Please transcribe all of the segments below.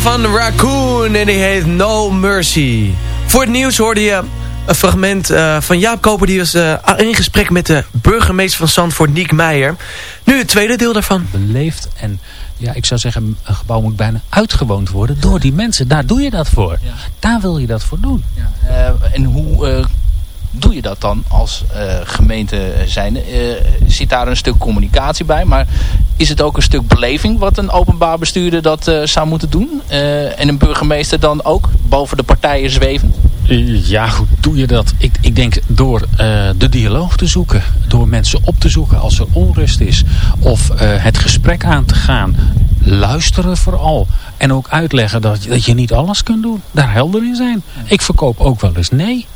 Van Raccoon en die heet No Mercy. Voor het nieuws hoorde je een fragment eh, van Jaap Koper... die was eh, in gesprek met de burgemeester van Zandvoort, Niek Meijer. Nu het tweede deel daarvan. beleefd en ja, ik zou zeggen, een gebouw moet bijna uitgewoond worden door die mensen. Daar doe je dat voor. Daar wil je dat voor doen. Eh, en hoe eh, doe je dat dan als eh, gemeente zijn? zit daar een stuk communicatie bij? Maar is het ook een stuk beleving wat een openbaar bestuurder dat eh, zou moeten doen? Eh, en een burgemeester dan ook boven de partijen zweven? Ja, hoe doe je dat? Ik, ik denk door eh, de dialoog te zoeken. Door mensen op te zoeken als er onrust is. Of eh, het gesprek aan te gaan. Luisteren vooral. En ook uitleggen dat, dat je niet alles kunt doen. Daar helder in zijn. Ik verkoop ook wel eens nee.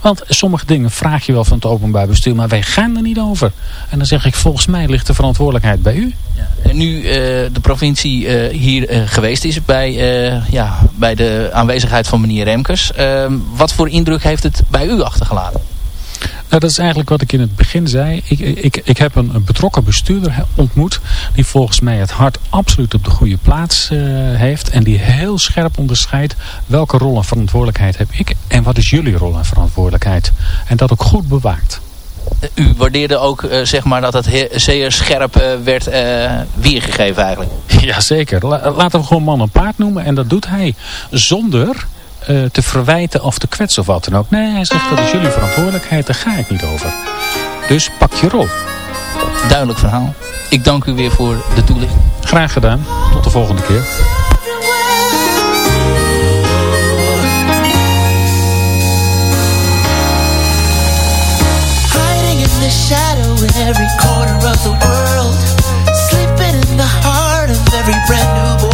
Want sommige dingen vraag je wel van het openbaar bestuur. Maar wij gaan er niet over. En dan zeg ik, volgens mij ligt de verantwoordelijkheid bij u. En nu eh, de provincie eh, hier eh, geweest is bij, ja, bij de aanwezigheid van meneer Remkes. ehm, wat voor indruk heeft het bij u achtergelaten? Nou, dat is eigenlijk wat ik in het begin zei. Ik, ik, ik heb een, een betrokken bestuurder ontmoet. Die volgens mij het hart absoluut op de goede plaats eh, heeft. En die heel scherp onderscheidt welke rol en verantwoordelijkheid heb ik. En wat is jullie rol en verantwoordelijkheid. En dat ook goed bewaakt. U waardeerde ook eh, zeg maar dat het he- zeer scherp eh, werd weergegeven eigenlijk. Jazeker. La- laten we gewoon man en paard noemen. En dat doet hij zonder eh, te verwijten of te kwetsen of wat dan ook. Nee, hij zegt dat is jullie verantwoordelijkheid. Daar ga ik niet over. Dus pak je rol. Duidelijk verhaal. Ik dank u weer voor de toelichting. Graag gedaan. Tot de volgende keer. Hiding in the shadow in every corner of the world. Sleeping in the heart of every brand new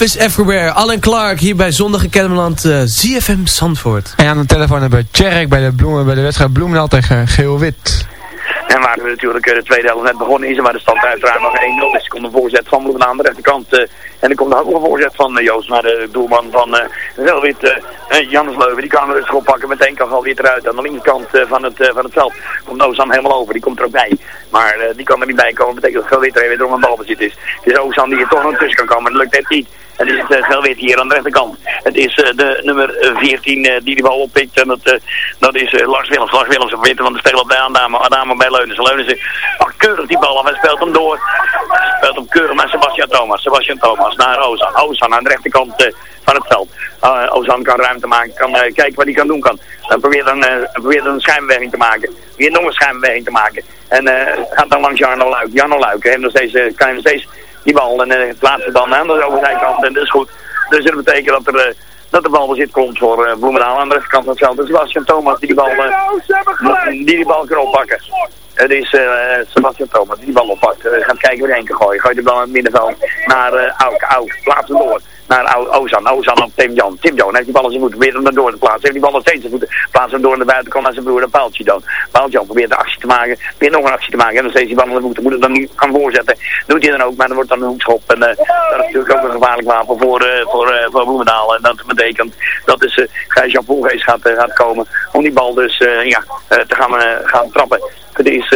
Love is everywhere. Alan Clark hier bij Zondag in Kennemerland. eh, ZFM Zandvoort. En aan de telefoon hebben we Tjerk bij de, bloemen, bij de wedstrijd Bloemendaal tegen Geel-Wit. En waar we natuurlijk de tweede helft net begonnen is, en waar de stand uiteraard nog 1-0 is, komt een voorzet van Bloemen aan de rechterkant. en er komt ook nog een voorzet van Joost, maar de doelman van uh, Welwit, Jannes Leuven, die kan er rustig oppakken. Meteen kan gewoon weer eruit. Aan de linkerkant van, het, van het veld komt Ozan helemaal over, die komt er ook bij. Maar die kan er niet bij komen, dat betekent dat Gelwit er weer door een balbezit is. Het is Ozan die er toch nog tussen kan komen, dat lukt net niet. Het is het Gelwit hier aan de rechterkant. Het is de nummer 14 die die bal oppikt en dat, dat is Lars Willems. Lars Willems op witte van de speler bij Adamo, Adamo bij Leunissen. Leunissen pakt keurig die bal af en speelt hem door. Speelt hem keurig naar Sebastian Thomas. Sebastian Thomas naar Ozan. Ozan aan de rechterkant van het veld. Uh, Ozan kan ruimte maken, kan kijken wat hij kan doen kan. Dan probeert een, probeert een schijnbeweging te maken. Weer nog een schijnbeweging te maken. En gaat dan langs Jarno Luik. Jarno Luik nog steeds, kan hij nog steeds die bal en plaatsen dan aan de overzijkant. En dat is goed. Dus dat betekent dat er dat de bal bezit komt voor uh. Aan de rechterkant van het veld. Dus Sebastian Thomas die bal, uh, die, bal kan oppakken. Het is uh, Sebastian Thomas die die bal oppakt. Uh, gaat kijken waar hij kan gooien. Gooit de bal in het middenveld naar uh, Auk. Auk. Hem door naar Ozan. Ozan op Tim Jan. Tim Jan heeft die bal in zijn voeten. Probeert hem door te plaatsen. Heeft die bal nog steeds voeten. Plaatst hem door naar de buitenkant naar zijn broer. En Paaltje dan. Paaltje Jan probeert de actie te maken. Probeert nog een actie te maken. En dan steeds die bal in de. Moet dan niet kan voorzetten. Doet hij dan ook. Maar dan wordt dan een hoekschop. En uh, dat is natuurlijk ook een gevaarlijk wapen voor, uh, voor, uh, voor Bloemendaal. En dat betekent dat dus uh, Gijs-Jan gaat, gaat komen. Om die bal dus ja, te gaan, gaan trappen. Het is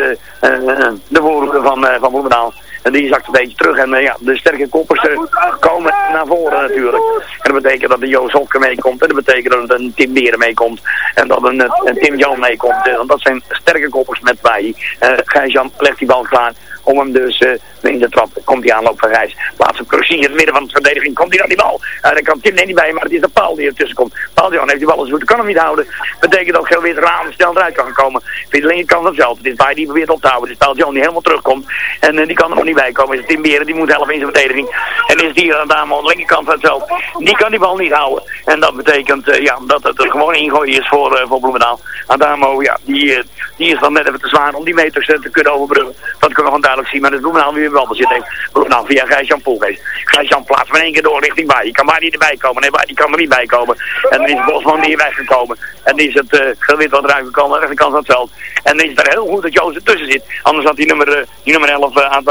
de voorhoede van, van Bloemendaal. En die zakt een beetje terug. En uh, ja, de sterke koppers uh, komen naar voren natuurlijk. En dat betekent dat de Joost Hopke meekomt. En dat betekent dat een Tim Beren meekomt. En dat een, een Tim Jan meekomt. Want dat zijn sterke koppers met wij. Uh, Gijs-Jan legt die bal klaar om hem dus uh, in de trap. Komt die aanloop van Gijs. Plaats hem in het midden van de verdediging. Komt hij dan die bal. Uh, dan kan Tim niet bij, maar het is de paal die ertussen komt. Paul Jan heeft die bal eens moeten, kan hem niet houden. Betekent dat Geel weer raam snel eruit kan komen. Via de linkerkant hetzelfde. Het is bij die probeert op te houden. Dus Paul Jan die helemaal terugkomt. En uh, die kan er nog niet bij komen. Is Tim Beren, die moet helpen in zijn verdediging. En is die aan aan de linkerkant van het. Die kan die bal niet houden. En dat betekent ja, dat het er gewoon ingooien is voor, voor Bloemendaal. Adamo, ja, die, die is dan net even te zwaar om die meters te kunnen overbruggen. Dat kunnen we gewoon duidelijk zien. Maar het Bloemendaal weer wel bezit heeft. Bloemendaal via Gijs-Jan Poelgeest. Gijs-Jan plaatst maar één keer door richting bij. Die kan maar niet erbij komen. Nee, die kan er niet bij komen. En dan is Bosman hier weggekomen. En die is het uh, gewit wat eruit gekomen aan de rechterkant van het veld. En dan is het heel goed dat Joost ertussen zit. Anders had die nummer, uh, die nummer 11 uh, aan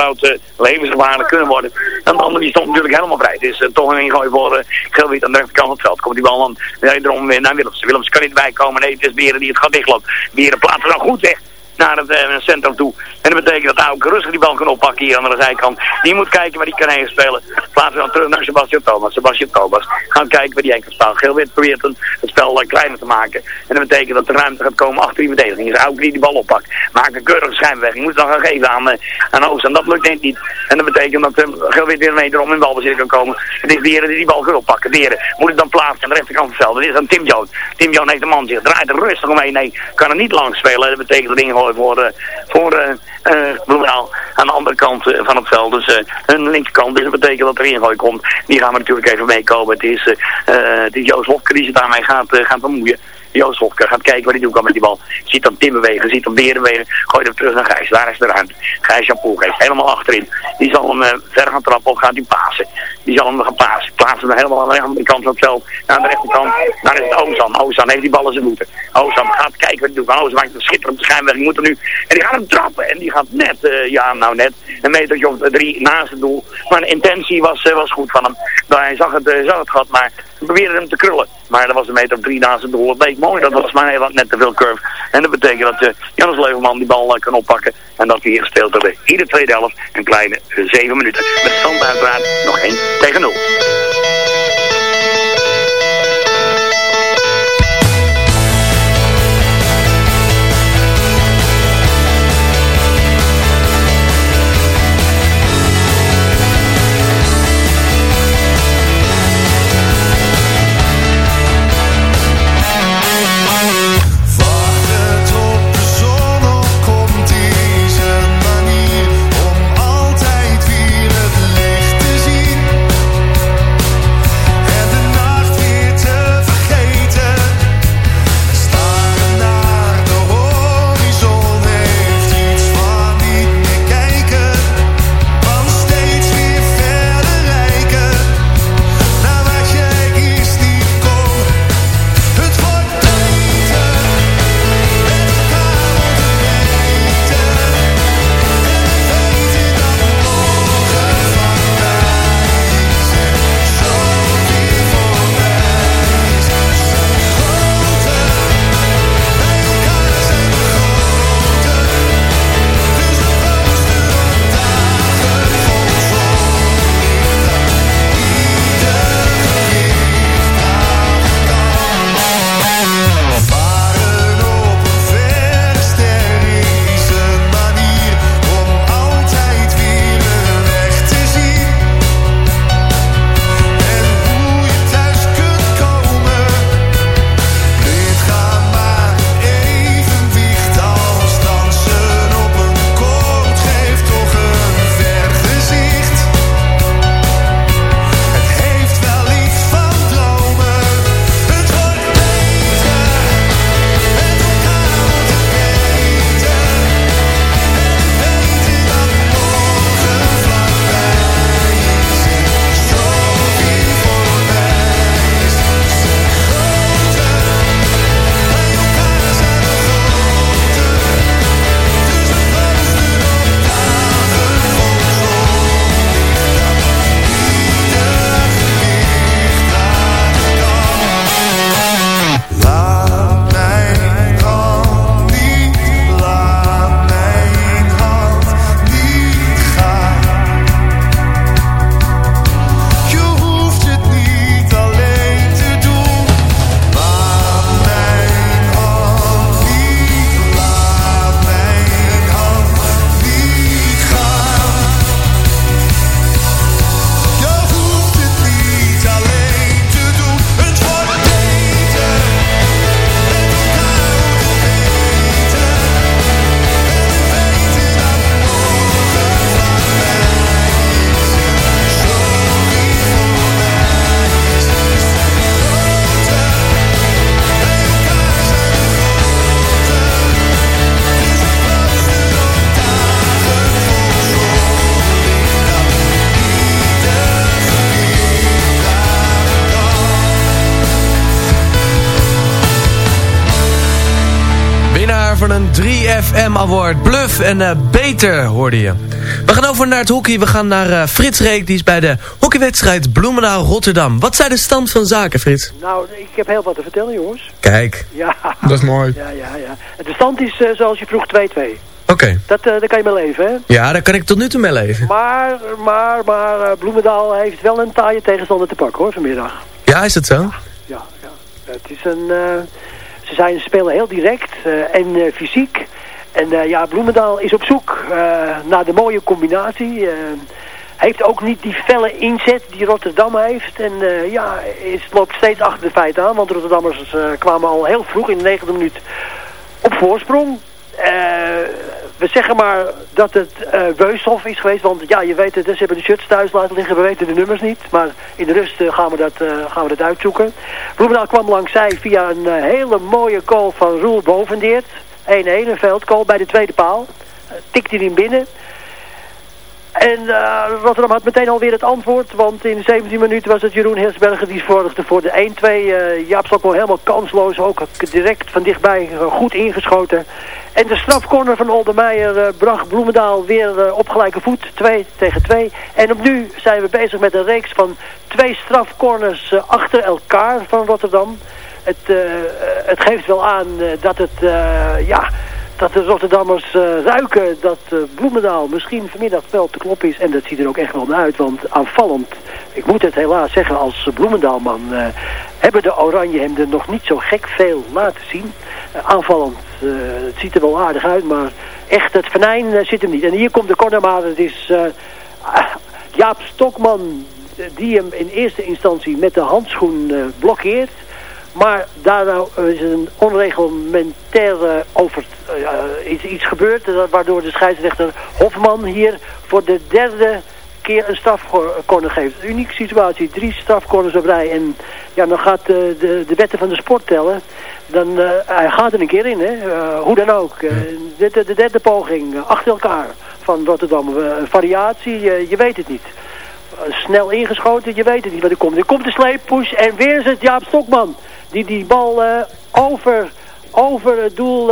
het kunnen worden. En de andere die stond natuurlijk helemaal vrij. Het is uh, toch een ingooi voor uh, Gelwit aan de rechterkant van het veld. Komt die bal dan wederom weer naar Willems. Willems kan niet bijkomen. Nee, het is Beren die het gaat dichtloopt. Beren plaatsen dan goed weg naar het uh, centrum toe. En dat betekent dat ook rustig die bal kan oppakken hier aan de zijkant. Die moet kijken waar die kan heen spelen. Plaatsen dan terug naar Sebastian Thomas. Sebastian Thomas gaan kijken waar die heen kan spelen. Geelwit probeert het spel uh, kleiner te maken. En dat betekent dat de ruimte gaat komen achter die verdediging. Is ook die die bal oppakt. Maakt een keurige schijnbeweging. Moet het dan gaan geven aan, uh, aan Oost. En dat lukt denk niet. En dat betekent dat uh, Geelwit weer wederom in balbezit kan komen. Het is Beren die die bal kan oppakken. Beren moet het dan plaatsen aan de rechterkant van het veld. Dat is dan Tim Jones. Tim Jones heeft de man zich. Draait er rustig omheen. Nee, kan er niet lang spelen. Dat betekent dat voor, voor uh, Bloemendaal aan de andere kant uh, van het veld. Dus hun linkerkant. Dus dat betekent dat er ingooi komt. Die gaan we natuurlijk even meekomen. Het is, het is Joost Hofke die zich daarmee gaat, gaat bemoeien. Joost Hofke gaat kijken wat hij doen kan met die bal. Ziet dan Tim bewegen, ziet dan Beren bewegen. Gooit hem terug naar Gijs. Daar is de ruimte. Gijs Jan Poelgeest helemaal achterin. Die zal hem uh, ver gaan trappen of gaat hij pasen. Die zal hem gaan pasen. Plaatsen hem helemaal aan de rechterkant van het veld. Naar de rechterkant. Daar is het Ozan. Ozan heeft die bal in zijn voeten. Ozan gaat kijken wat hij doet. Ozan maakt een schitterende schijnwerking. Moet er nu. En die gaat hem trappen. En die gaat net, uh, ja nou net, een metertje of drie naast het doel. Maar de intentie was, uh, was goed van hem. Nou, hij zag het, zag het gat, maar probeerde hem te krullen. Maar dat was een meter of drie naast het doel. Dat leek mooi. Dat was maar heel net te veel curve. En dat betekent dat uh, Jannes Leuvelman die bal uh, kan oppakken. En dat we hier gespeeld hebben. Iedere tweede helft een kleine uh, zeven minuten. Met stand uiteraard nog 1 tegen 0. 3FM Award. Bluff en uh, Beter hoorde je. We gaan over naar het hockey. We gaan naar uh, Frits Reek. Die is bij de hockeywedstrijd Bloemendaal-Rotterdam. Wat zijn de stand van zaken, Frits? Nou, ik heb heel wat te vertellen, jongens. Kijk. Ja. Dat is mooi. Ja, ja, ja. De stand is uh, zoals je vroeg 2-2. Oké. Okay. Dat, daar kan je mee leven, hè? Ja, daar kan ik tot nu toe mee leven. Maar, maar, maar Bloemendaal heeft wel een taaie tegenstander te pakken, hoor, vanmiddag. Ja, is dat zo? Ja, ja. ja. Het is een... Ze zijn, spelen heel direct uh, en uh, fysiek. En uh, ja, Bloemendaal is op zoek naar de mooie combinatie. heeft ook niet die felle inzet die Rotterdam heeft. En ja, het loopt steeds achter de feiten aan. Want Rotterdammers kwamen al heel vroeg in de negende minuut op voorsprong. we zeggen maar dat het Weushof is geweest. Want ja, je weet het, ze hebben de shirts thuis laten liggen. We weten de nummers niet. Maar in de rust gaan, we dat, gaan we dat uitzoeken. Bloemendaal kwam langs zij via een hele mooie goal van Roel Bovendeert. 1-1, een veldgoal bij de tweede paal. tikte hij hem binnen. En Rotterdam had meteen alweer het antwoord. Want in 17 minuten was het Jeroen Heersberger die zorgde voor de 1-2. Jaap Stok wel helemaal kansloos. Ook direct van dichtbij goed ingeschoten. En de strafcorner van Oldermeijer uh, bracht Bloemendaal weer uh, op gelijke voet. 2 tegen 2. En op nu zijn we bezig met een reeks van twee strafcorners uh, achter elkaar van Rotterdam. Het, het geeft wel aan dat het, ja, dat de Rotterdammers ruiken dat Bloemendaal misschien vanmiddag wel te klop is. En dat ziet er ook echt wel naar uit, want aanvallend, ik moet het helaas zeggen als Bloemendaalman, hebben de Oranjehemden nog niet zo gek veel laten zien. aanvallend het ziet er wel aardig uit, maar echt het venijn zit hem niet. En hier komt de corner, maar het is Jaap Stokman die hem in eerste instantie met de handschoen blokkeert. Maar daarna is een onreglementaire over iets, iets gebeurd, waardoor de scheidsrechter Hofman hier voor de derde keer een strafcorner geeft. Unieke situatie, drie strafcorners op rij. En ja, dan gaat de, de, de wetten van de sport tellen dan uh, hij gaat er een keer in, hè. Uh, hoe dan ook. Uh, de, de, de, derde poging, achter elkaar van Rotterdam. variatie, je weet het niet. snel ingeschoten, je weet het niet wat er komt. Er komt de sleeppush en weer het Jaap Stokman. Die die bal over, over het doel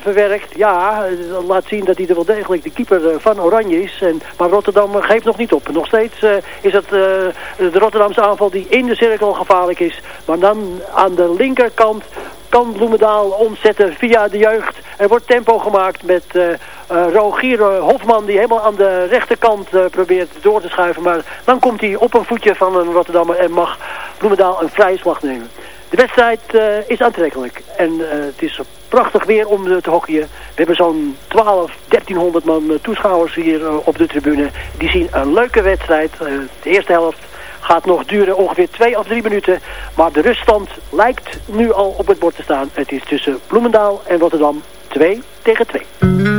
verwerkt. Ja, laat zien dat hij er wel degelijk de keeper van Oranje is. En, maar Rotterdam geeft nog niet op. Nog steeds is het de Rotterdamse aanval die in de cirkel gevaarlijk is. Maar dan aan de linkerkant kan Bloemendaal omzetten via de jeugd. Er wordt tempo gemaakt met uh, Rogier Hofman die helemaal aan de rechterkant probeert door te schuiven. Maar dan komt hij op een voetje van een Rotterdammer en mag Bloemendaal een vrije slag nemen. De wedstrijd is aantrekkelijk en het is prachtig weer om te hockeyen. We hebben zo'n 12, 1300 man toeschouwers hier op de tribune. Die zien een leuke wedstrijd. de eerste helft gaat nog duren ongeveer twee of drie minuten. Maar de ruststand lijkt nu al op het bord te staan. Het is tussen Bloemendaal en Rotterdam 2 tegen 2.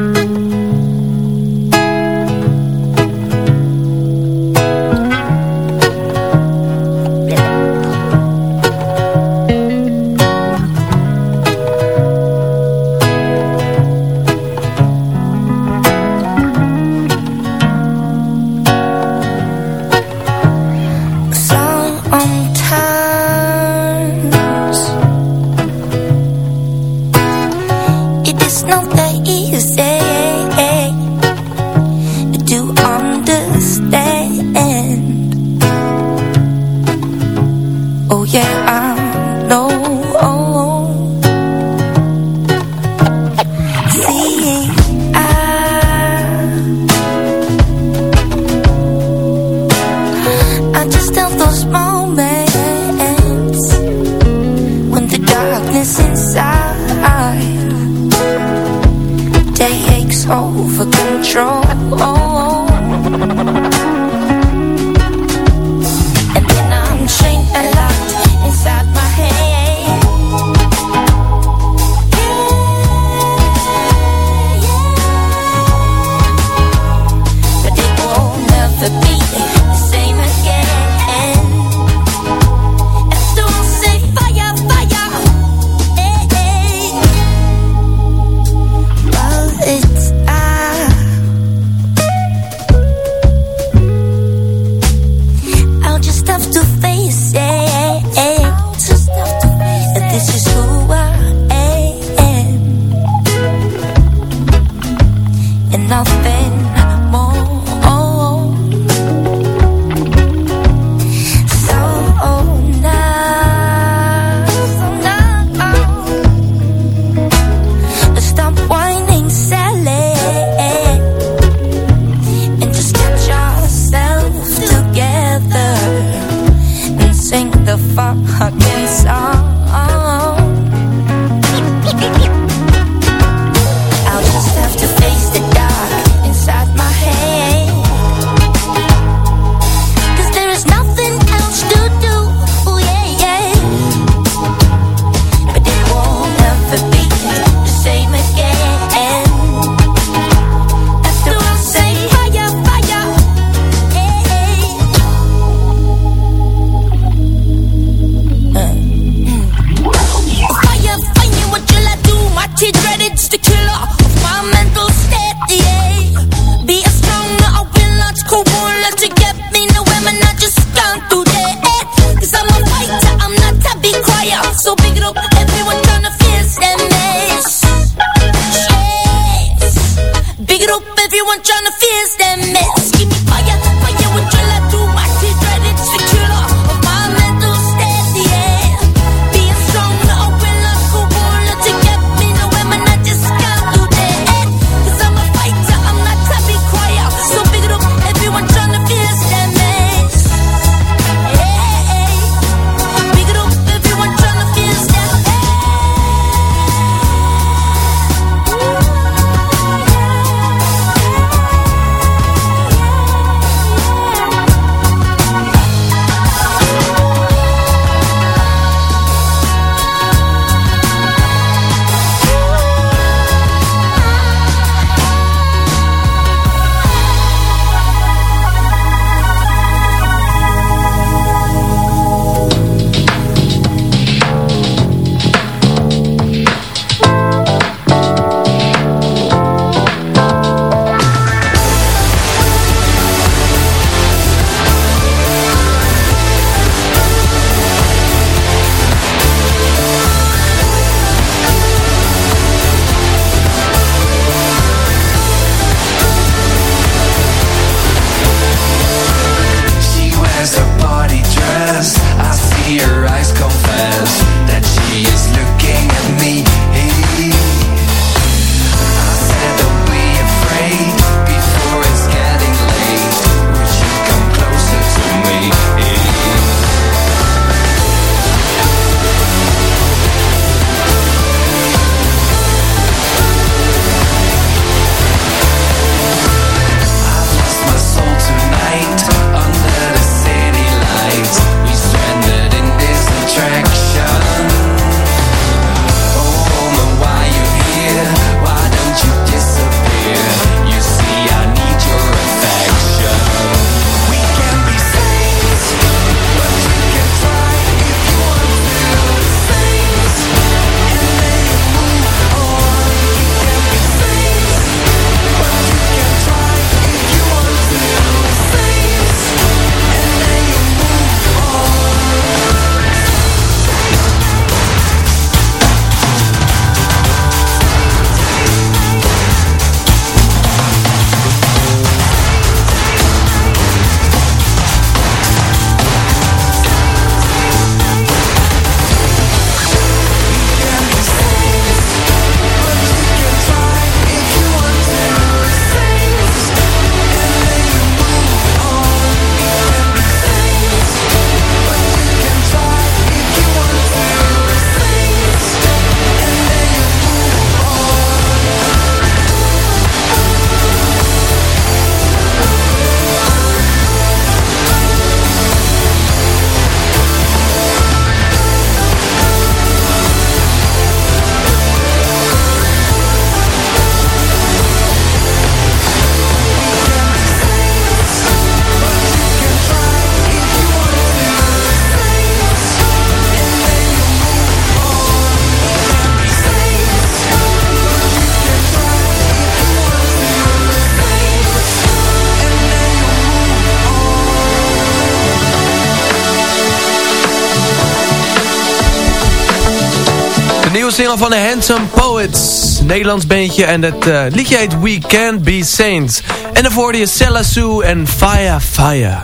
Van de Handsome Poets. Nederlands bandje en het uh, liedje heet We Can't Be Saints. En daarvoor die Sella Sue en Fire Fire.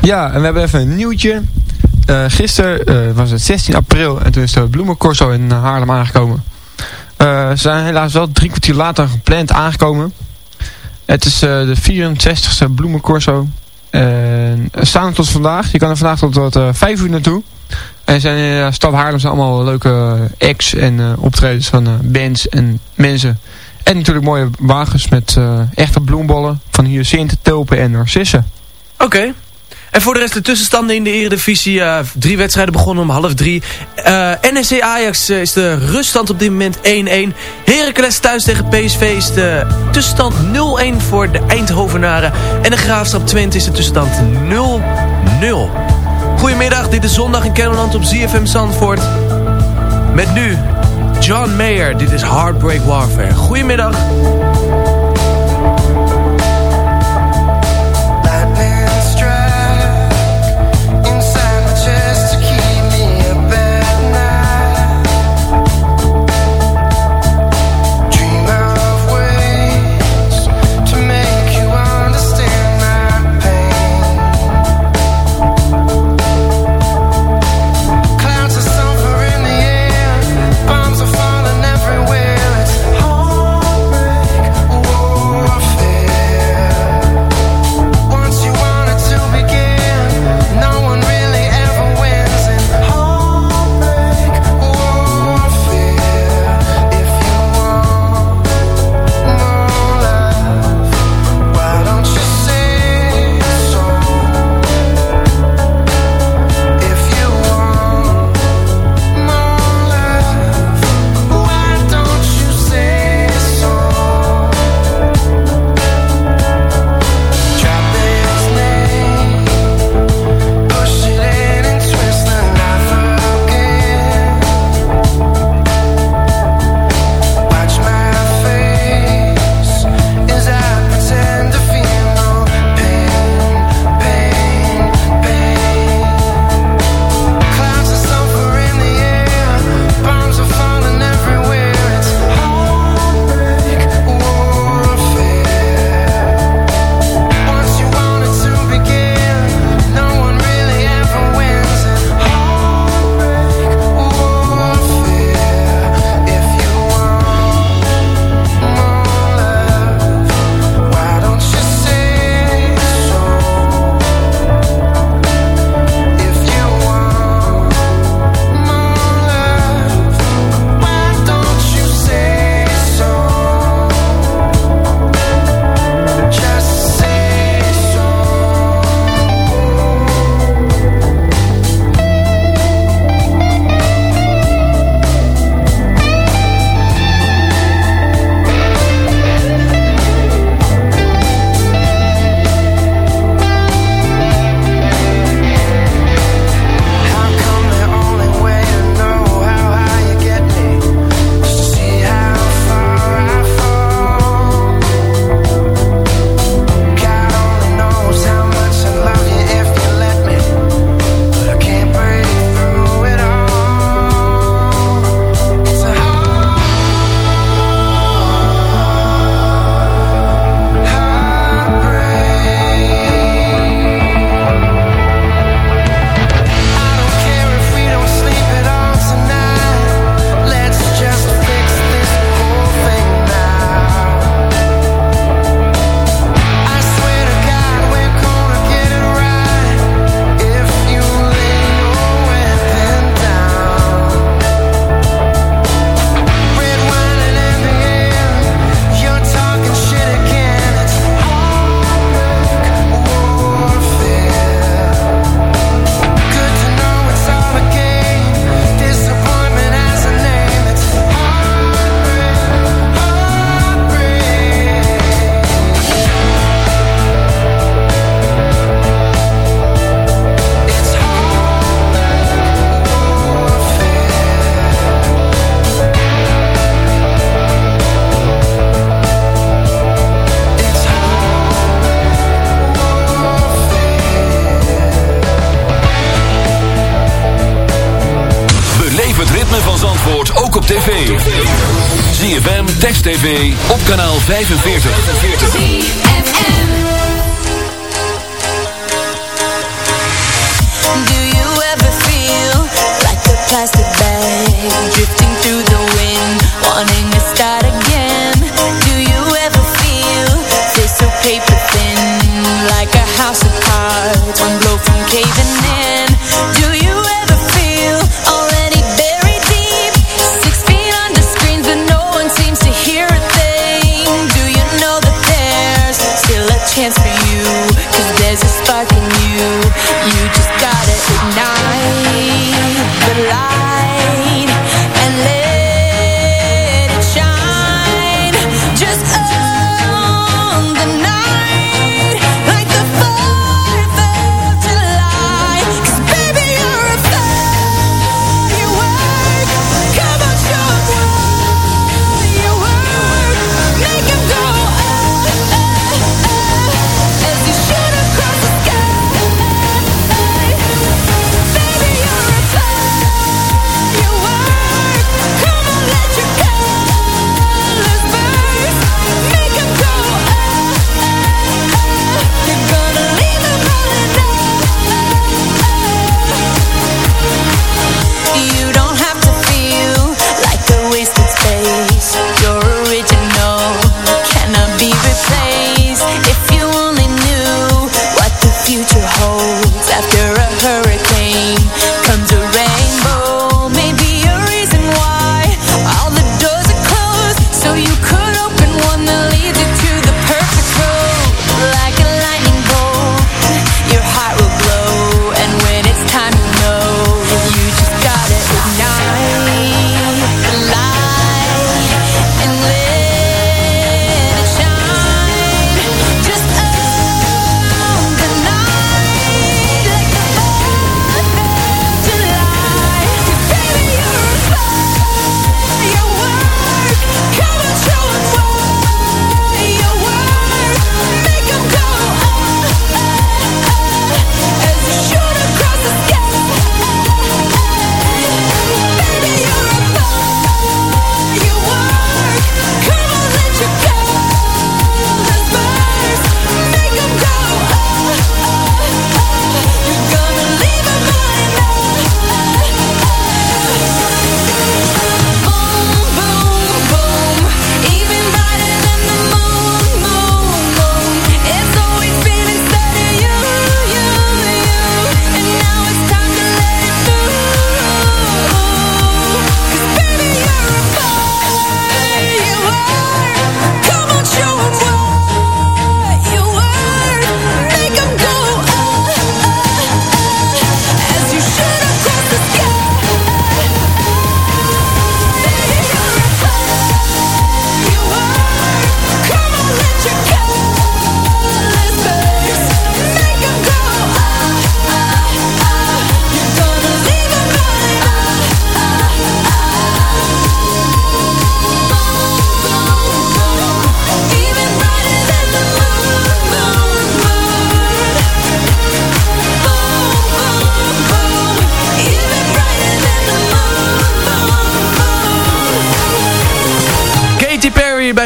Ja, en we hebben even een nieuwtje. Uh, gisteren uh, was het 16 april en toen is de bloemencorso in Haarlem aangekomen. ze zijn helaas wel drie kwartier later gepland aangekomen. Het is de 64ste bloemencorso. En staan tot vandaag. Je kan er vandaag tot, tot 5 uur naartoe. En zijn in uh, stad Haarlem zijn allemaal leuke acts en uh, optredens van bands en mensen. En natuurlijk mooie wagens met echte bloembollen van hyacinten, tulpen en narcissen. Oké. En voor de rest de tussenstanden in de Eredivisie. drie wedstrijden begonnen om half drie. NEC Ajax is de ruststand op dit moment 1-1. Heracles thuis tegen PSV is de tussenstand 0-1 voor de Eindhovenaren. En de Graafschap Twente is de tussenstand 0-0. Goedemiddag, dit is zondag in Kennemerland op ZFM Zandvoort. Met nu John Mayer, dit is Heartbreak Warfare. Goedemiddag. 45.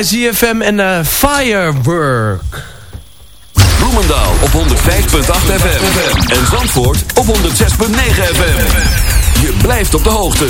ZFM en eh, Firework. Bloemendaal op 105.8 FM. En Zandvoort op 106.9 FM. Je blijft op de hoogte.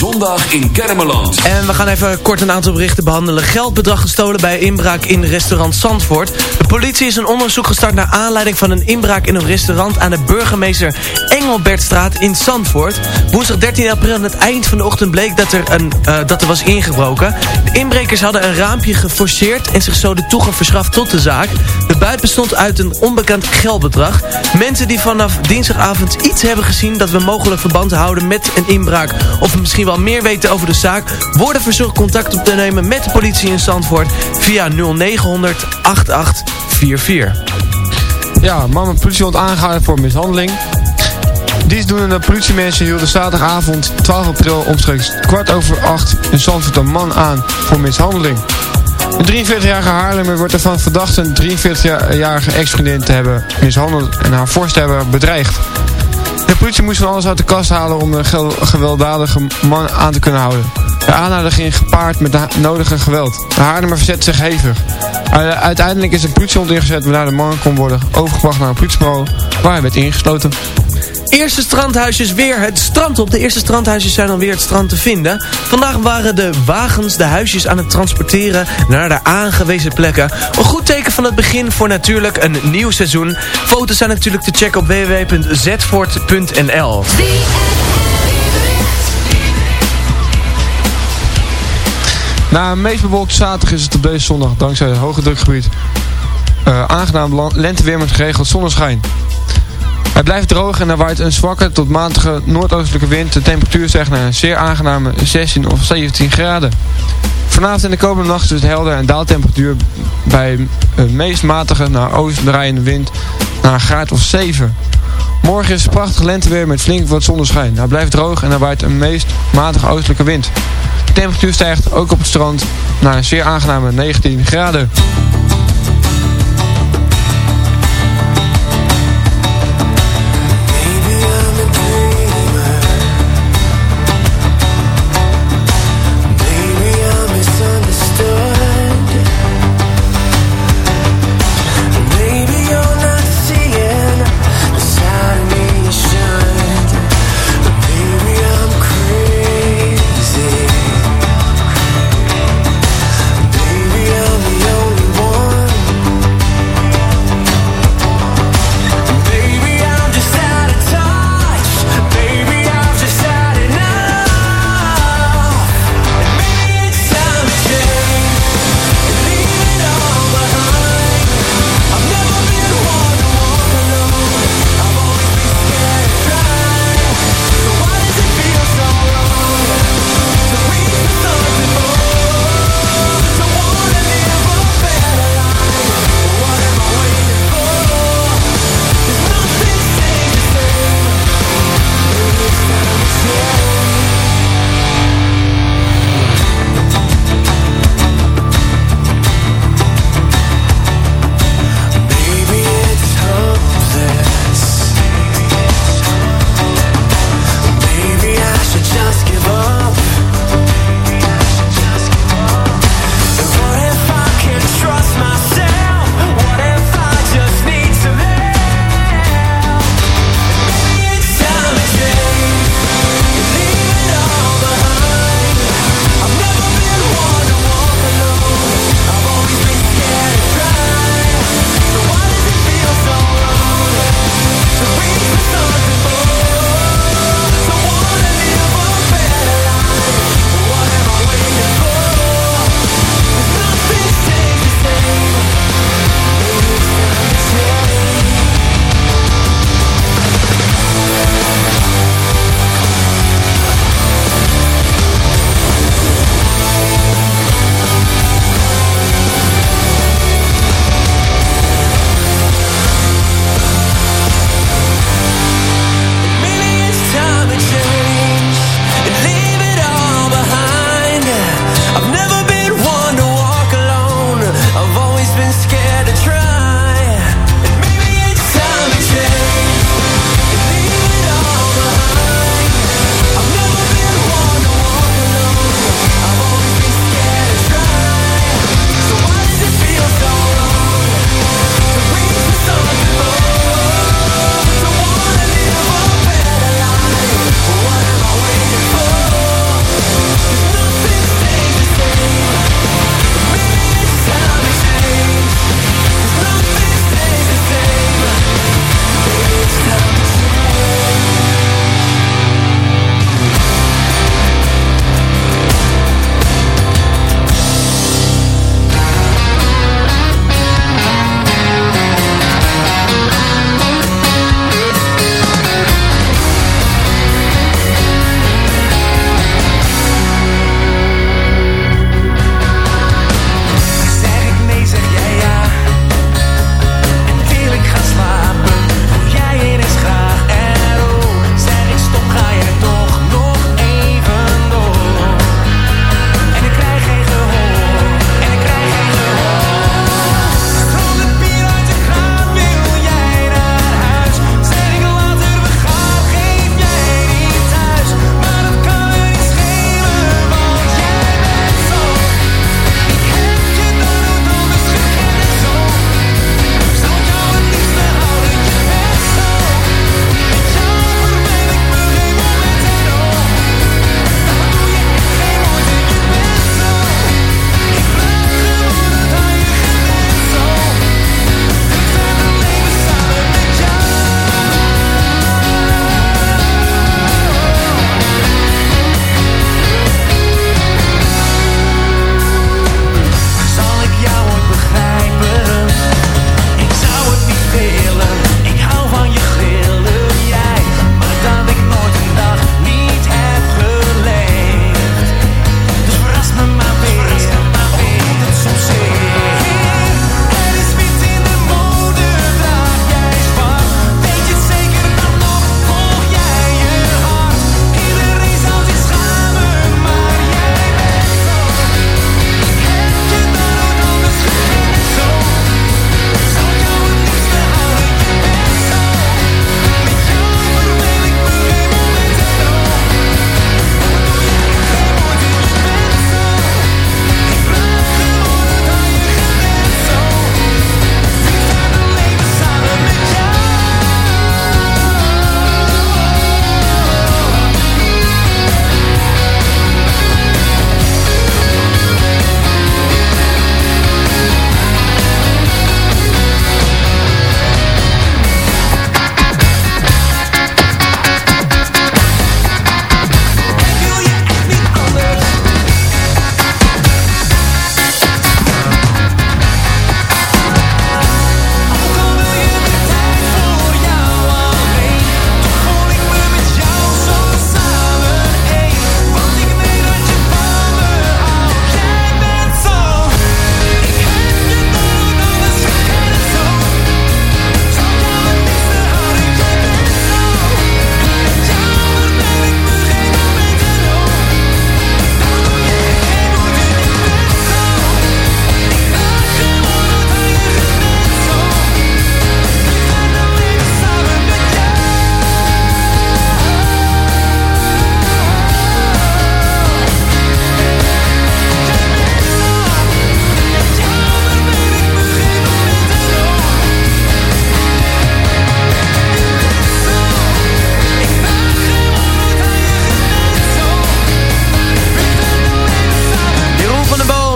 Zondag in Kermeland. En we gaan even kort een aantal berichten behandelen. Geldbedrag gestolen bij inbraak in restaurant Zandvoort. De politie is een onderzoek gestart naar aanleiding van een inbraak in een restaurant aan de burgemeester Engelbertstraat in Zandvoort. Woensdag 13 april aan het eind van de ochtend bleek dat er, een, eh, dat er was ingebroken. De inbrekers hadden een raampje geforceerd en zich zo de toegang verschaft tot de zaak. De buit bestond uit een onbekend geldbedrag. Mensen die vanaf dinsdagavond iets hebben gezien dat we mogelijk verband houden met een inbraak of misschien wel meer weten over de zaak, worden verzocht contact op te nemen met de politie in Zandvoort via 0900 8844. Ja, man met politie wordt aangehouden voor mishandeling. Dienstdoende politiemensen hielden zaterdagavond 12 april omstreeks kwart over acht in Zandvoort een man aan voor mishandeling. De 43-jarige Haarlemmer wordt ervan verdacht een 43-jarige ex-vriendin te hebben mishandeld en haar fors te hebben bedreigd. Politie moest van alles uit de kast halen om de gewelddadige man aan te kunnen houden. De aanhouding ging gepaard met de nodige geweld. De Haarlemmer verzet zich hevig. Uiteindelijk is een politiehond ingezet waarna de man kon worden overgebracht naar een politiebureau waar hij werd ingesloten. Eerste strandhuisjes weer het strand op. De eerste strandhuisjes zijn alweer het strand te vinden. Vandaag waren de wagens de huisjes aan het transporteren naar de aangewezen plekken. Een goed teken van het begin voor natuurlijk een nieuw seizoen. Foto's zijn natuurlijk te checken op www.zetvoort.nl. Na een meest bewolkte zaterdag is het op deze zondag dankzij het hoge drukgebied eh, aangenaam lenteweer met geregeld zonneschijn. Het blijft droog en er waait een zwakke tot matige noordoostelijke wind. De temperatuur stijgt naar een zeer aangename 16 of 17 graden. Vanavond en de komende nacht is het helder en daalt temperatuur bij een meest matige naar oost draaiende wind naar een graad of 7. Morgen is het prachtig lenteweer met flink wat zonneschijn. Het blijft droog en er waait een meest matige oostelijke wind. De temperatuur stijgt ook op het strand naar een zeer aangename 19 graden.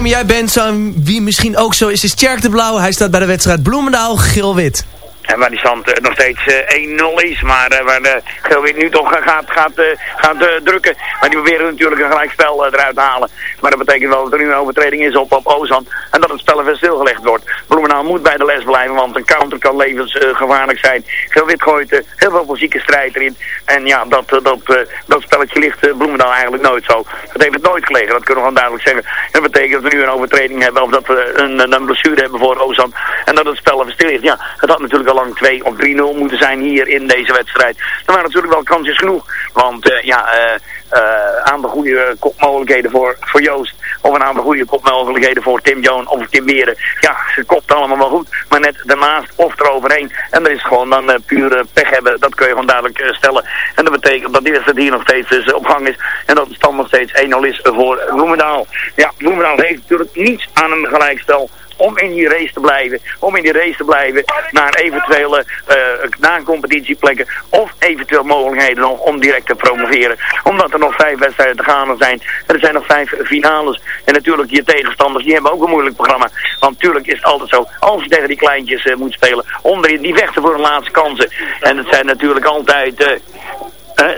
Jij bent zo, wie misschien ook zo is, is Tjerk de Blauw. Hij staat bij de wedstrijd Bloemendaal, geel-wit. En waar die stand eh, nog steeds eh, 1-0 is. Maar uh, waar de nu toch gaat, gaat, gaat drukken. Maar die proberen natuurlijk een gelijkspel eruit te halen. Maar dat betekent wel dat er nu een overtreding is op, op Ozan. En dat het spel even stilgelegd wordt. Bloemendaal moet bij de les blijven. Want een counter kan levensgevaarlijk zijn. Geelwit gooit heel veel fysieke strijd erin. En ja, dat, dat, dat spelletje ligt Bloemendaal eigenlijk nooit zo. Dat heeft het nooit gelegen. Dat kunnen we gewoon duidelijk zeggen. En dat betekent dat we nu een overtreding hebben. Of dat we een, een blessure hebben voor Ozan. En dat het spel even stil ligt. Ja, het had natuurlijk al lang 2 of 3-0 moeten zijn hier in deze wedstrijd. Er waren natuurlijk wel kansjes genoeg. Want uh, ja, uh, uh, aantal goede kopmogelijkheden voor, voor Joost. Of een aantal goede kopmogelijkheden voor Tim Jones of Tim Beren. Ja, ze kopt allemaal wel goed. Maar net daarnaast of eroverheen. En dat is gewoon dan uh, puur pech hebben. Dat kun je gewoon duidelijk stellen. En dat betekent dat dit hier nog steeds dus, op gang is. En dat de stand nog steeds 1-0 is voor Bloemendaal. Ja, Bloemendaal heeft natuurlijk niets aan een gelijkstel om in die race te blijven. Om in die race te blijven naar eventuele uh, na-competitieplekken of eventueel mogelijkheden om direct te promoveren. Omdat er nog vijf wedstrijden te gaan zijn. Er zijn nog vijf finales. En natuurlijk je tegenstanders, die hebben ook een moeilijk programma. Want natuurlijk is het altijd zo, als je tegen die kleintjes uh, moet spelen, onderin, die vechten voor de laatste kansen. En het zijn natuurlijk altijd...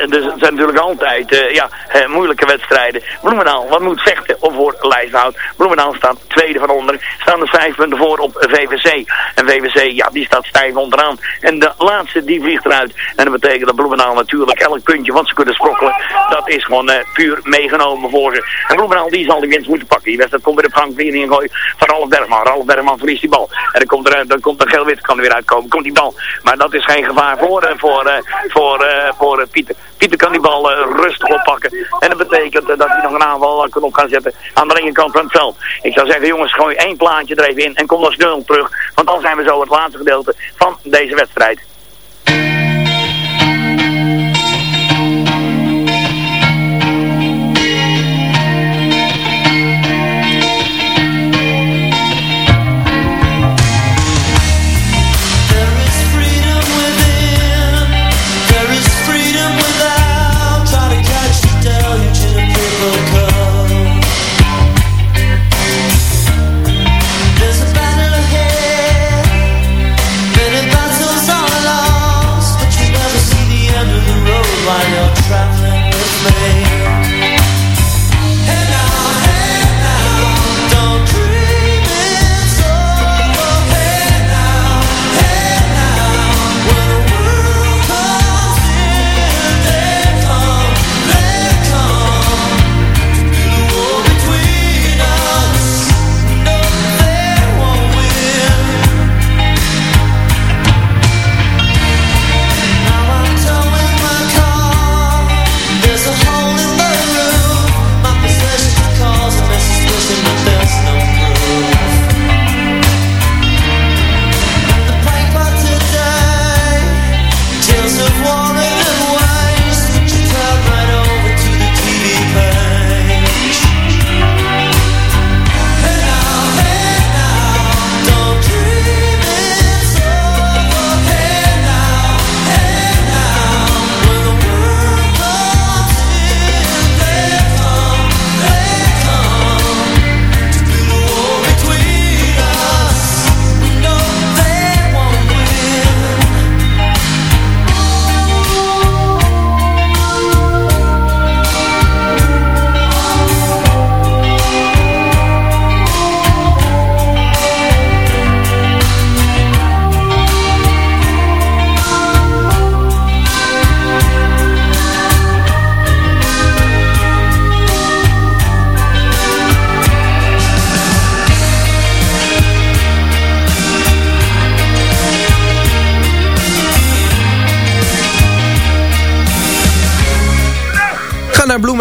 dus het zijn natuurlijk altijd uh, ja, moeilijke wedstrijden. Bloemendaal, wat moet vechten voor Lijshout. Bloemendaal staat tweede van onder. Staan er vijf punten voor op VVC. En VVC, ja, die staat stijf onderaan. En de laatste, die vliegt eruit. En dat betekent dat Bloemendaal natuurlijk elk puntje wat ze kunnen sprokkelen, dat is gewoon puur meegenomen voor ze. En Bloemendaal, die zal die winst moeten pakken. Die wedstrijd komt bij de Frank in gooi van Ralf Bergman. Ralf Bergman verliest die bal. En dan komt er, dan komt er geel-wit, kan er weer uitkomen. Komt die bal. Maar dat is geen gevaar voor, voor, voor, voor Piet Pieter. Kan die bal uh, rustig oppakken. En dat betekent uh, dat hij nog een aanval uh, kan op gaan zetten aan de linkerkant van het veld. Ik zou zeggen, jongens, gooi één plaatje er even in en kom dan snel terug. Want dan zijn we zo het laatste gedeelte van deze wedstrijd.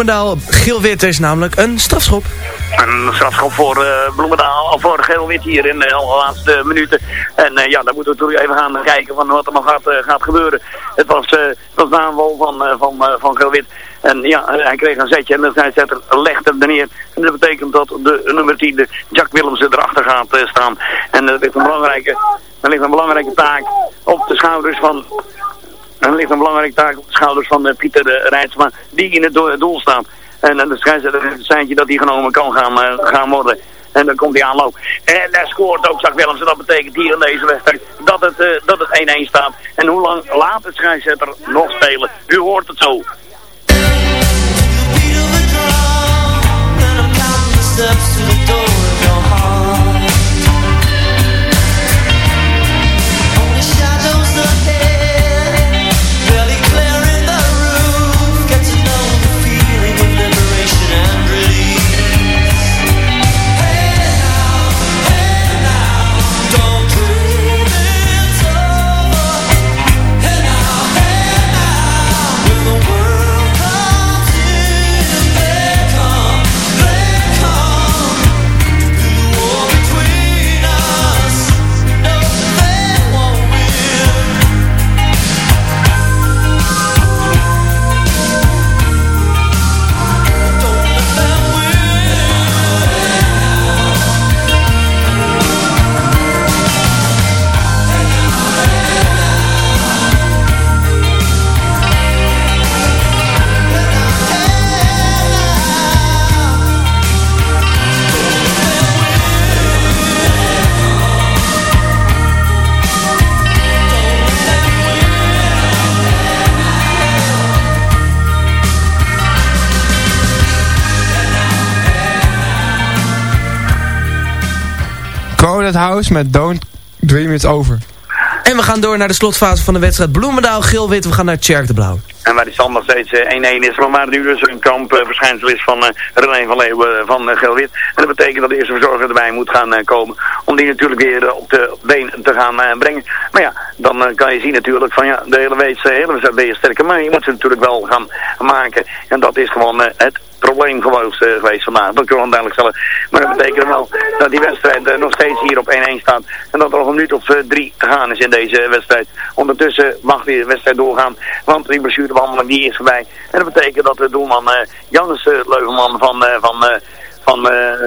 Bloemendaal. Geel-wit is namelijk een strafschop. Een strafschop voor uh, Bloemendaal, of voor Geel-wit hier in de laatste minuten. En uh, ja, daar moeten we natuurlijk even gaan kijken van wat er nog gaat, uh, gaat gebeuren. Het was, het was de aanval van, van, van Geel-wit. En ja, hij kreeg een zetje en de scheidsrechter legde hem er neer. En dat betekent dat de nummer 10, de Jack Willemsen, erachter gaat staan. En dat ligt een belangrijke, dat ligt een belangrijke taak op de schouders van er ligt een belangrijke taak op de schouders van uh, Pieter uh, Rijtsma, die in het doel staat. En, en de scheidsrechter heeft het seintje dat hij genomen kan gaan, gaan worden. En dan komt die aanloop. En daar scoort ook Zak Willems. En dat betekent hier in deze wedstrijd dat het, eh, dat het 1-1 staat. En hoe lang laat het scheidsrechter nog spelen? U hoort het zo. steps House met Don't Dream It's Over. En we gaan door naar de slotfase van de wedstrijd Bloemendaal, Geel-Wit. We gaan naar Tjerk de Blauw. En waar die stand nog steeds eh, 1-1 is. Maar nu dus een kamp eh, verschijnsel is van eh, René van Leeuwen eh, van uh, Geel-Wit. En dat betekent dat de eerste verzorger erbij moet gaan eh, komen. Om die natuurlijk weer eh, op de been te gaan eh, brengen. Maar ja, dan eh, kan je zien natuurlijk van ja, de hele week, hele wedstrijd ben je sterker. Maar je moet ze natuurlijk wel gaan maken. En dat is gewoon eh, het probleem geweest, eh, geweest vandaag. Dat ik gewoon duidelijk stellen. Maar dat betekent wel dat die wedstrijd eh, nog steeds hier op 1-1 staat. En dat er nog een minuut of eh, drie te gaan is in deze wedstrijd. Ondertussen mag die wedstrijd doorgaan. Want die blessurebehandeling die is voorbij. En dat betekent dat de doelman Jannes Leuvelman van... van van uh,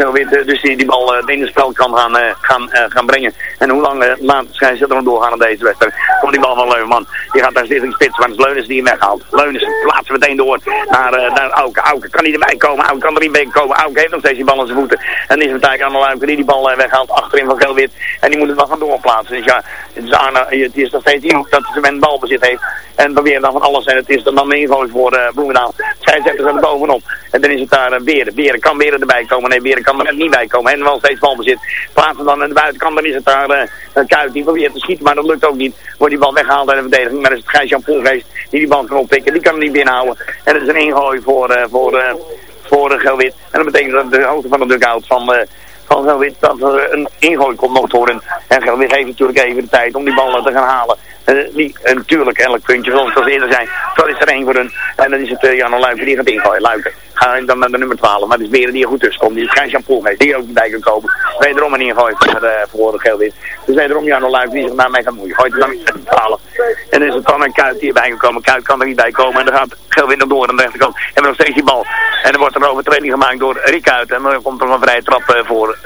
uh, dus die, die bal uh, in het spel kan gaan, gaan, gaan brengen. En hoe lang laat scheidsrechter nog doorgaan in deze wedstrijd? Komt die bal van Leuvenman. Die gaat daar richting spits, maar het is Leunens die hem weghaalt. Leunens plaatsen meteen door naar, uh, naar Auke. Auke kan niet erbij komen, Auke kan er niet bij komen. Auke heeft nog steeds die bal aan zijn voeten. En is het aan de Luiken die die bal weghaalt achterin van Gelwit. En die moet het wel gaan doorplaatsen. Dus ja, het is, aan, uh, het is nog steeds die dat ze een balbezit heeft. En probeer dan van alles. En het is dan ingooi voor uh, Bloemendaal. Scheidsrechter er bovenop. En dan is het daar uh, Beren. Beren kan Beren erbij komen. Nee, Beren kan er niet bij komen. En wel steeds balbezit. Plaatsen dan aan de buitenkant. Dan is het daar uh, een Kuit die probeert te schieten. Maar dat lukt ook niet. Wordt die bal weggehaald uit de verdediging. Maar dan is het Gijs-Jan Poelgeest die die bal kan oppikken. Die kan hem niet binnenhouden. En dat is een ingooi voor, uh, voor, uh, voor Gelwit. En dat betekent dat de hoogte van de dugout van... Van Gelwit dat er een ingooi komt nog te worden. En Gelwit heeft natuurlijk even de tijd om die ballen te gaan halen. Uh, die, uh, natuurlijk, elk puntje, zoals ik eerder zei, dat is er één voor hun. En dan is het uh, Jan Luiken die gaat ingooien. Luiken. Ga dan naar de nummer 12. Maar het is Beren die er goed tussen komt. Die is Gijs-Jan Poelgeest, die ook bij kan komen. Wederom een ingooi voor, uh, voor Gelwit. Dus wederom Jan Luiken die zich daarmee gaat moeien. Gooit dan de 12. En dan is het dan een Kuit die erbij kan komen. Kuit kan er niet bij komen. En dan gaat Gelwit nog door aan de rechterkant. En nog steeds die bal. En dan wordt er een overtreding gemaakt door Rick uit. En dan komt er een vrije trap voor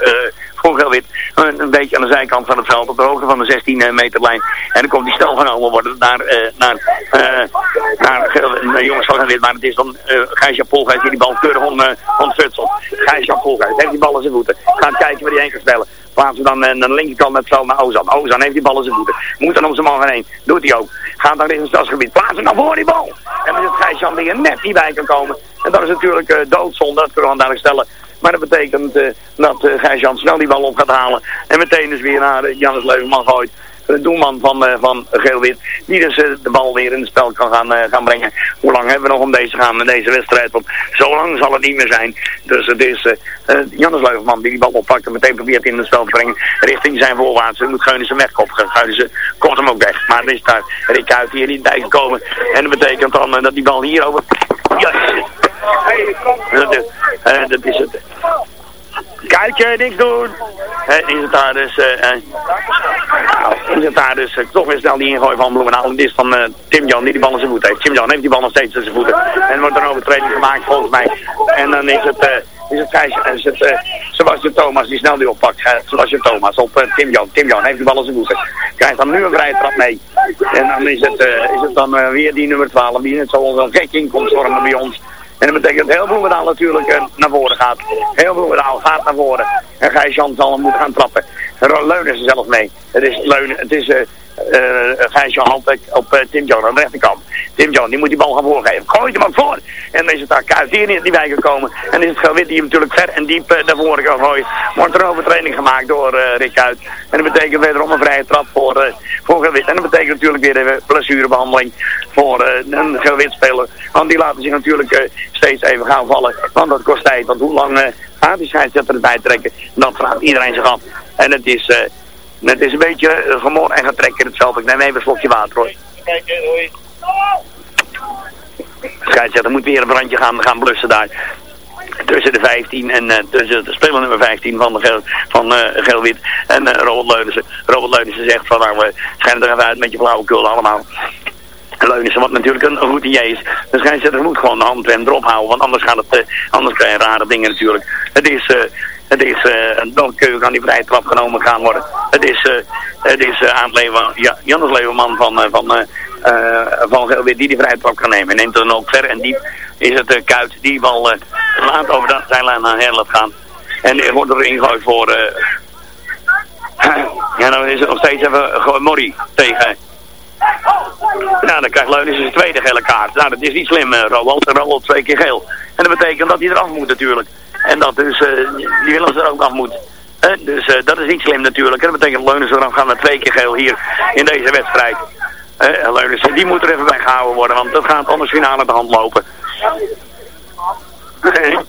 voor Gelwit. Een, beetje aan de zijkant van het veld, op de hoogte van de 16 meter lijn. En dan komt die stel genomen worden naar, uh, naar, uh, naar jongens van Gelwit. Maar het is dan uh, Gijs-Jan Polgeest die die bal keurig on, uh, ontfutselt. Gijs-Jan Polgeest heeft die bal in zijn voeten. Gaat kijken waar hij heen kan spelen. Plaatsen dan aan de linkerkant met veld naar Ozan. Ozan heeft die bal in zijn voeten. Moet dan om zijn man gaan heen. Doet hij ook. Gaat dan richting het stadsgebied. Plaatsen dan voor die bal. En dan is het die er net niet bij kan komen. En dat is natuurlijk doodzonde. Dat kunnen we duidelijk stellen. Maar dat betekent uh, dat uh, Gijs-Jan snel die bal op gaat halen. En meteen dus weer naar uh, Jannes Leuvenman gooit. De doelman van, van Geel-Wit. Die dus de bal weer in het spel kan gaan, gaan brengen. Hoe lang hebben we nog om deze te gaan in deze wedstrijd? Want zo lang zal het niet meer zijn. Dus het is Jannes Leuvenman die die bal oppakt. En meteen probeert in het spel te brengen. Richting zijn voorwaarts. Dan moet Geunissen wegkoppen. Geunissen komt hem ook weg. Maar dan is daar Rick hier niet bij gekomen. En dat betekent dan dat die bal hier over... Ja, dat is, dat is het. Kuitje, niks doen. Uh, is het daar dus, uh, uh, dus toch weer snel die ingooi van Bloemendaal. En dit is van Tim Jan die die bal in zijn voet heeft. Tim Jan heeft die bal nog steeds in zijn voeten. En er wordt een overtreding gemaakt volgens mij. En dan is het, is het, Gijs, is het Sebastian Thomas die snel die oppakt. Sebastian Thomas op Tim Jan. Tim Jan heeft die bal in zijn voeten. Krijgt dan nu een vrije trap mee. En dan is het, is het dan weer die nummer 12 die net zo wel gek in komt bij ons. En dat betekent dat heel Bloemendaal natuurlijk eh, naar voren gaat. Heel Bloemendaal gaat naar voren. En Gijs-Jan zal hem moeten gaan trappen. Leunen er zelf mee. Het is Leunen, het is... Uh, uh, Gijs-Jan Handek op uh, Tim John aan de rechterkant. Tim John, die moet die bal gaan voorgeven. Gooit hem ook voor. En dan is het daar niet die bij gekomen. En is het Gelwit die hem natuurlijk ver en diep uh, naar voren kan gooien. Wordt er een overtreding gemaakt door uh, Rick Kuit. En dat betekent wederom een vrije trap voor, uh, voor Gelwit. En dat betekent natuurlijk weer een blessurebehandeling voor een Gelwit speler. Want die laten zich natuurlijk steeds even gaan vallen. Want dat kost tijd. Want hoe lang gaat die scheidsrechter erbij trekken? Dat vraagt iedereen zich af. En het is... Het is een beetje uh, gemor en getrekken in het veld. Ik neem even een slokje water hoor. Scheidsrechter moet weer een brandje gaan, gaan blussen daar. Tussen de 15 en uh, tussen de speler nummer 15 van, de van uh, Geel-Wit en Robert Leunissen. Robert Leunissen zegt van nou, we schijnen er even uit met je flauwekul allemaal. Leunissen, wat natuurlijk een, routinier is. De scheidsrechter moet gewoon de handrem erop houden, want anders, gaat het, anders krijg je rare dingen natuurlijk. Het is... Het is, uh, dan kun aan die vrije trap genomen gaan worden. Het is, uh, het is uh, aan leven, ja, Leeuwenman van, uh, van, van die die vrije trap kan nemen. En neemt dan ook ver en diep is het Kuit die bal laat over de zijlijn naar Herlet gaan. En wordt er ingegooid voor... ja, dan is het nog steeds even Morrie tegen... Nou, dan krijgt Leunis zijn tweede gele kaart. Nou, dat is niet slim, uh. Roald twee keer geel. En dat betekent dat hij eraf moet natuurlijk. En dat dus, die Willems er ook af moet. Dus uh, dat is niet slim natuurlijk. En dat betekent Leunens eraf gaan naar twee keer geel hier in deze wedstrijd. Leunens, die moet er even bij gehouden worden, want dat gaat anders finale de hand lopen. De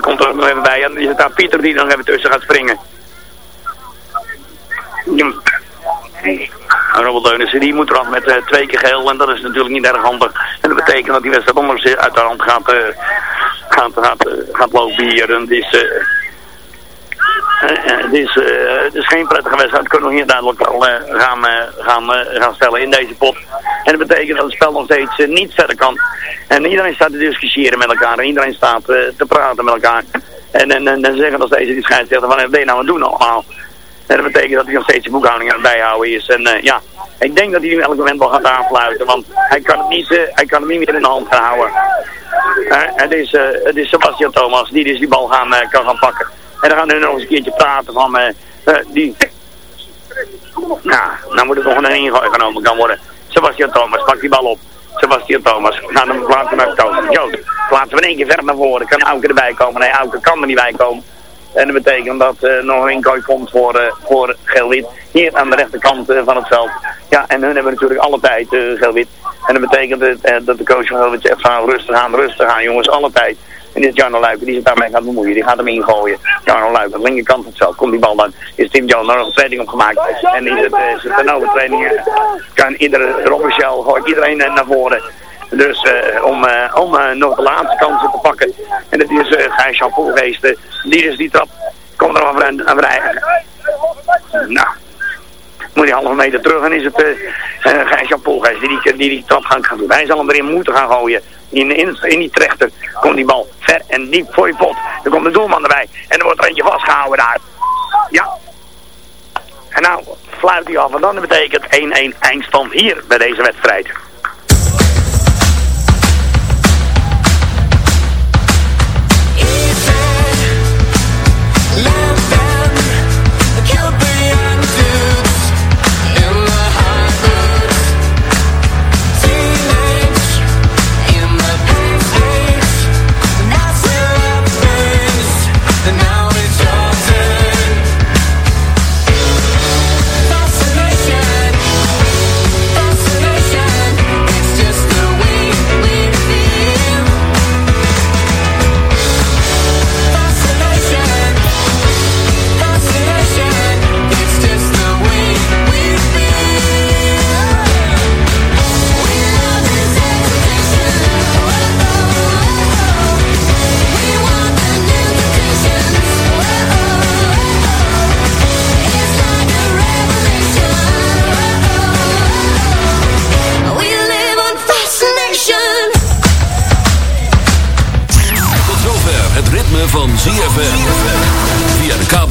komt er nog even bij en is het daar Pieter die nog even tussen gaat springen. Robert Leunissen, die moet eraf met uh, twee keer geel en dat is natuurlijk niet erg handig. En dat betekent dat die wedstrijd anders uit de hand gaat, uh, gaat, gaat, uh, gaat lopen hier. En het is, het is, is geen prettige wedstrijd, dat kunnen we hier duidelijk al gaan, gaan, gaan stellen in deze pot. En dat betekent dat het spel nog steeds niet verder kan. En iedereen staat te discussiëren met elkaar en iedereen staat te praten met elkaar. En, en, en, en zeggen nog steeds die scheidsrechter van, wat ben je nou aan het doen allemaal? En dat betekent dat hij nog steeds de boekhouding aan het bijhouden is. En uh, ja, ik denk dat hij nu elk moment wel gaat aanfluiten. Want hij kan het niet, uh, hij kan het niet meer in de hand houden. Uh, het, is, het is Sebastian Thomas die dus die bal gaan, kan gaan pakken. En dan gaan we nog eens een keertje praten van die... Nou, dan moet het nog een ingooi genomen kan worden. Sebastian Thomas, pak die bal op. Sebastian Thomas, gaan hem plaatsen naar Thomas. Jood, plaatsen we in één keer verder naar voren. Kan Auke erbij komen? Nee, Auke kan er niet bij komen. En dat betekent dat er nog een ingooi komt voor, uh, voor Geel-Wit. Hier aan de rechterkant uh, van het veld. Ja, en hun hebben natuurlijk alle tijd Geel-Wit. En dat betekent dat, de coach van Geel-Wit zegt van rustig aan, rustig aan jongens, alle tijd. En dit is Jarno Luiken, die zit daarmee gaan bemoeien. Die gaat hem ingooien. Jarno Luiken, aan de linkerkant van het veld. Komt die bal dan. Is Tim Jones nog een training opgemaakt. En is het, is het een kan iedere Robert gooit iedereen naar voren. Dus uh, om, uh, om uh, nog de laatste kansen te pakken. En dat is uh, Gijs-Jan die is die trap. Komt er maar aan vrij. Nou. Moet hij halve meter terug en is het uh, Gijs-Jan die die, die trap gaan, doen. Hij zal hem erin moeten gaan gooien. In, in, in die trechter komt die bal ver en diep voor je pot. Er komt de doelman erbij. En er wordt er eentje vastgehouden daar. Ja. En nou fluit hij af. En dan betekent 1-1 eindstand hier bij deze wedstrijd. Love.